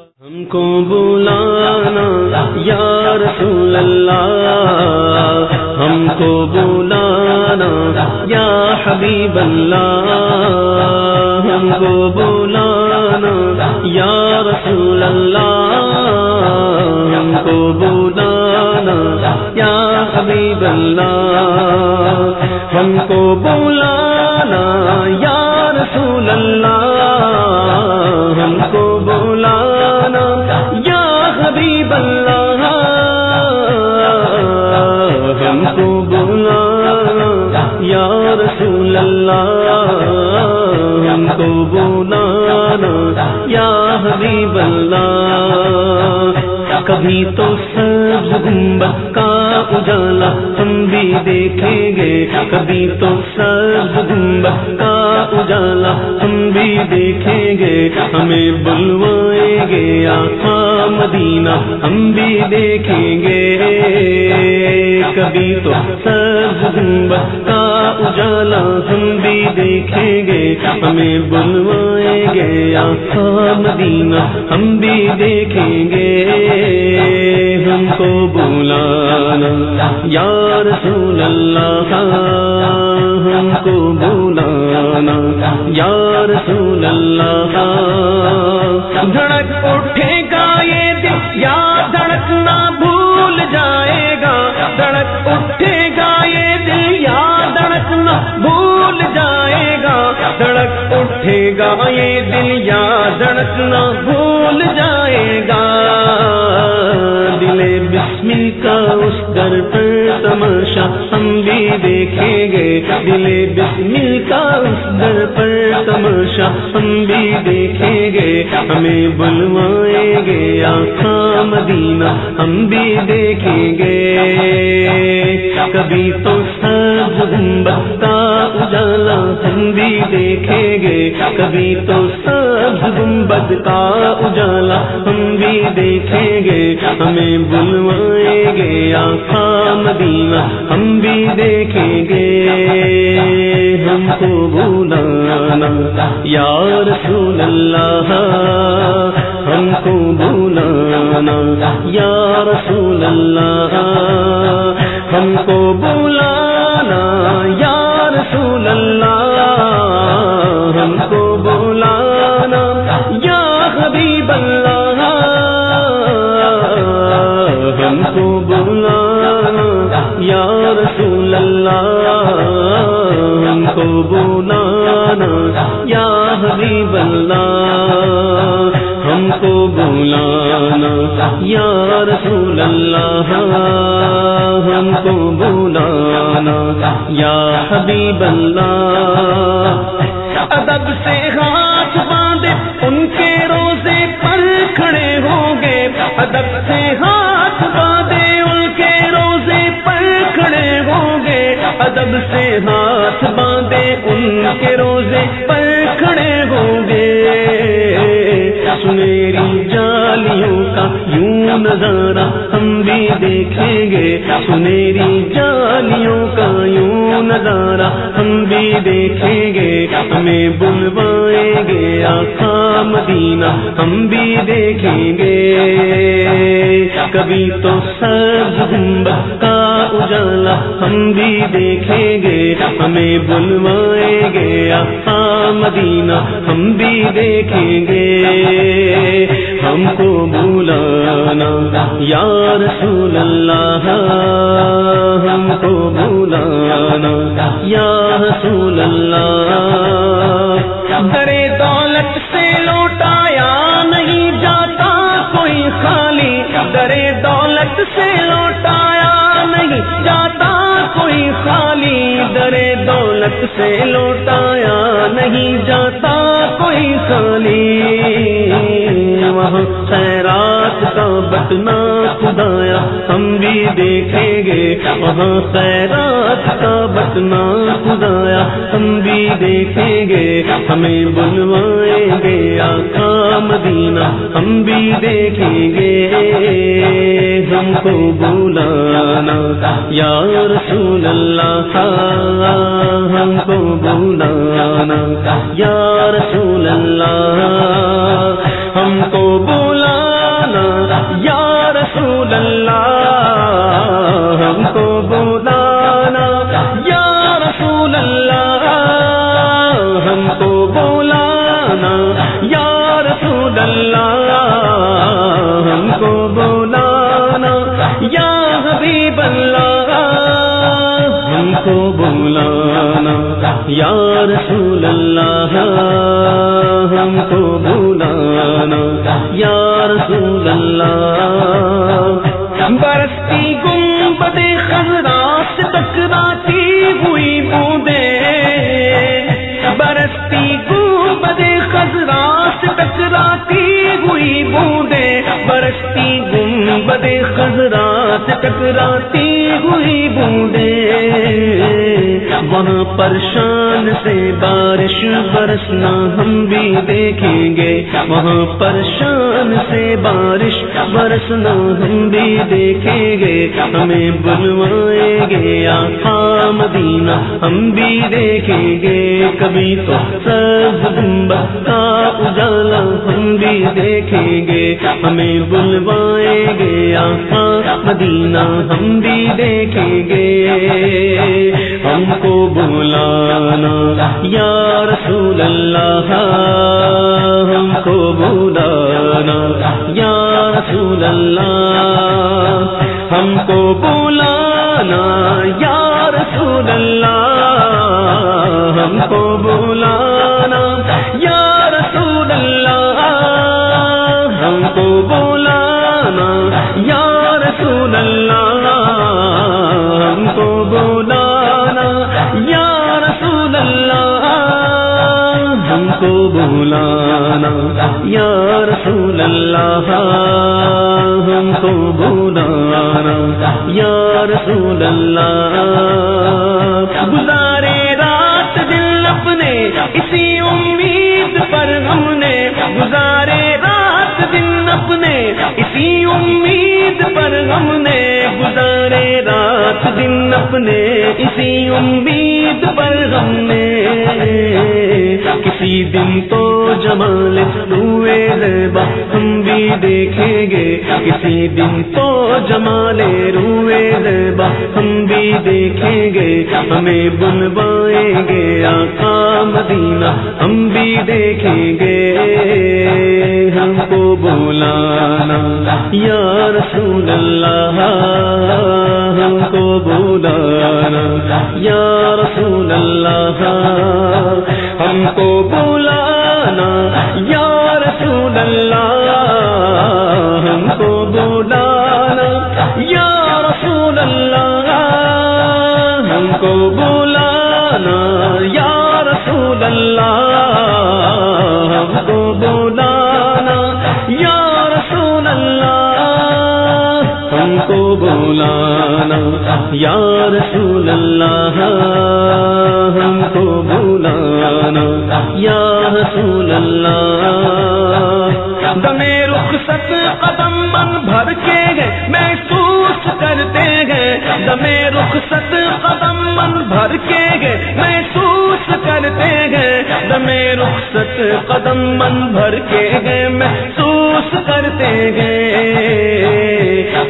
ہم کو بلانا، یا رسول اللہ، ہم کو بلانا، یا حبیب اللہ، ہم کو بلانا، یا رسول اللہ، ہم کو بلانا، یا حبیب اللہ، ہم کو بلانا، یا رسول اللہ یا حبیب اللہ، کبھی تو سبز گنبد کا اجالا ہم بھی دیکھیں گے۔ کبھی تو سبز گنبد کا اجالا ہم بھی دیکھیں گے۔ ہمیں بلوائیں گے آقا مدینہ، ہم بھی دیکھیں گے۔ کبھی تو سبز گنبد کا اجالا ہم بھی دیکھیں گے، ہمیں بلوائیں گے آقا مدینہ، ہم بھی دیکھیں گے۔ ہم کو بلانا، یا رسول اللہ ہم کو بلانا، یا رسول اللہ دھڑک اٹھے اٹھے گا، یہ دل یا دھڑکنا بھول جائے گا۔ دل بسمل کا اس در پر تماشا ہم بھی دیکھیں گے۔ دل بسمل کا اس در پر تماشا ہم بھی دیکھیں گے۔ ہمیں بلوائیں گے آخا مدینہ، ہم بھی دیکھیں گے۔ کبھی تو سب گنبد کا اجالا ہم بھی دیکھیں گے. کبھی تو سب گنبد کا اجالا ہم بھی دیکھیں گے. ہمیں بلوائیں گے آخا مدینہ، ہم بھی دیکھیں گے. ہم کو بھولانا، یا رسول اللہ یا رسول اللہ ہم کو بلانا، یا حبیب اللہ، ہم کو بلانا، یا رسول اللہ، ہم کو بلانا، یا حبیب اللہ۔ ادب سے ہاتھ باندھے، ان کے روزے پر کھڑے ہوں گے۔ ادب سے ہاتھ ادب سے ہاتھ باندھے، ان کے روزے پر کھڑے ہوں گے۔ سنہری جالیوں کا یوں نظارہ ہم بھی دیکھیں گے۔ سنہری جالیوں کا یوں نظارہ ہم بھی دیکھیں گے، ہمیں بلوائیں گے آخا مدینہ، ہم بھی دیکھیں گے۔ کبھی تو سب گنبد کا اجالا، ہم بھی دیکھیں گے، ہمیں بلوائیں گے آخا مدینہ، ہم بھی دیکھیں گے۔ ہم کو بلانا یا رسول اللہ، ہم کو بلانا یا رسول اللہ۔ درے دولت سے لوٹایا نہیں جاتا کوئی خالی۔ درے دولت سے لوٹایا نہیں جاتا کوئی خالی۔ درے دولت سے لوٹایا نہیں جاتا کوئی خالی۔ وہاں خیرات کا بٹنا خدایا، ہم بھی دیکھیں گے۔ وہاں خیرات کا بٹنا خدایا، ہم بھی دیکھیں گے، ہمیں بلوائیں گے آقا مدینہ، ہم بھی دیکھیں گے۔ ہم کو بلانا، یا رسول اللہ، ہم کو بلانا، یا رسول اللہ حبیب اللہ، ہم کو بولانا یا رسول اللہ، ہم کو بولانا یا رسول اللہ۔ برستی گنبد خزرا سے ٹکراتی ہوئی بوندے برستی گنبد خزرا سے ٹکراتی ہوئی بوندے برستی گنبد خزرا سے ٹکراتی ہوئی بوندے۔ وہاں پرشان سے بارش برسنا ہم بھی دیکھیں گے۔ وہاں پرشان سے بارش برسنا ہم بھی دیکھیں گے۔ ہمیں بلوائیں گے آقا مدینہ، ہم بھی دیکھیں گے۔ کبھی تو سب گنبد کا اجالا ہم بھی دیکھیں گے۔ ہمیں بلوائیں گے آقا مدینہ، ہم بھی دیکھیں گے۔ ہم کو یا رسول اللہ ہم کو بلانا یا رسول اللہ ہم کو بلانا یا رسول اللہ ہم کو بلانا یا رسول اللہ ہم کو بولانا یا رسول اللہ بلانا یا رسول اللہ ہم کو بلانا، یا رسول اللہ گزارے رات دل اپنے، اسی امید پر ہم نے گزارے اپنے، اسی امید پر ہم نے گزارے رات دن اپنے، اسی امید پر ہم نے کسی دن تو جمال روئے زیبا ہم بھی دیکھیں گے۔ کسی دن تو جمال روئے زیبا ہم بھی دیکھیں گے۔ ہمیں بلوائیں گے آقا مدینہ، ہم بھی دیکھیں گے۔ ہم کو بولانا یا رسول اللہ ہم کو بولانا یا رسول اللہ ہم کو بولانا یا رسول اللہ ہم کو بولانا یا رسول اللہ ہم کو بولانا یا رسول اللہ ہم کو بولانا کو بولانا۔ یا رسول اللہ ہم کو بولانا۔ یا رسول اللہ دمے رخصت قدم من بھر کے گئے محسوس کرتے گئے دمے رخصت قدم من بھر کے گئے محسوس کرتے گئے دمے رخصت قدم من بھر کے گئے محسوس کرتے گئے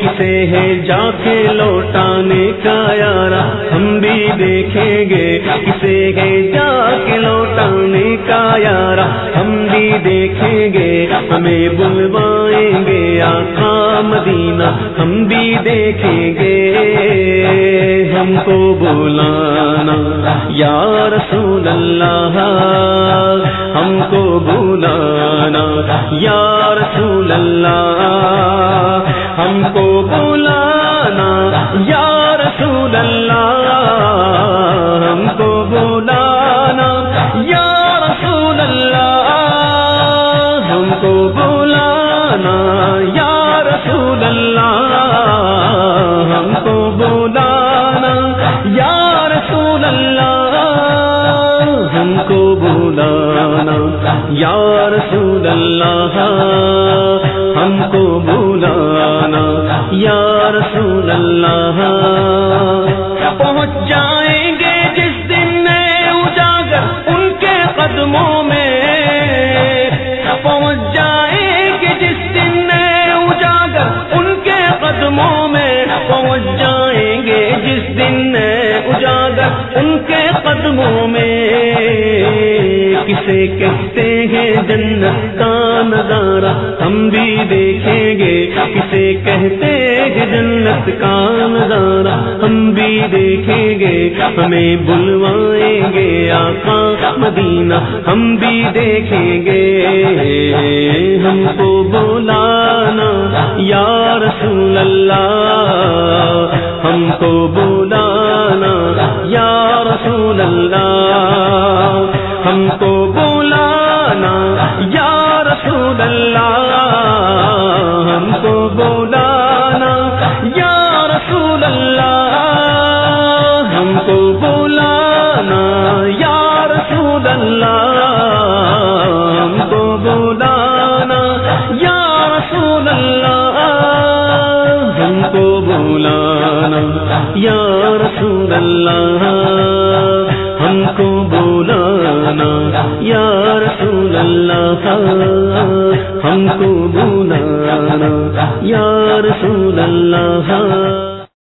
کسے ہے جا کے لوٹانے کا یارا ہم بھی دیکھیں گے۔ کسے ہے جا کے لوٹانے کا یارا ہم بھی دیکھیں گے۔ ہمیں بلوائیں گے آقا مدینہ، ہم بھی دیکھیں گے۔ ہم کو بلانا یا رسول اللہ ہم کو بلانا یا رسول اللہ ہم یا رسول اللہ ہم کو کسے کہتے ہیں جنت کا نظارہ ہم بھی دیکھیں گے کسے کہتے ہیں جنت کا نظارہ ہم بھی دیکھیں گے، ہمیں بلوائیں گے آقا مدینہ، ہم بھی دیکھیں گے۔ ہم کو بولانا یا رسول اللہ، ہم کو بولانا یا رسول اللہ کو بولانا، یا رسول اللہ، ہم کو بولانا، یا رسول اللہ، ہم کو بولانا، یا رسول اللہ۔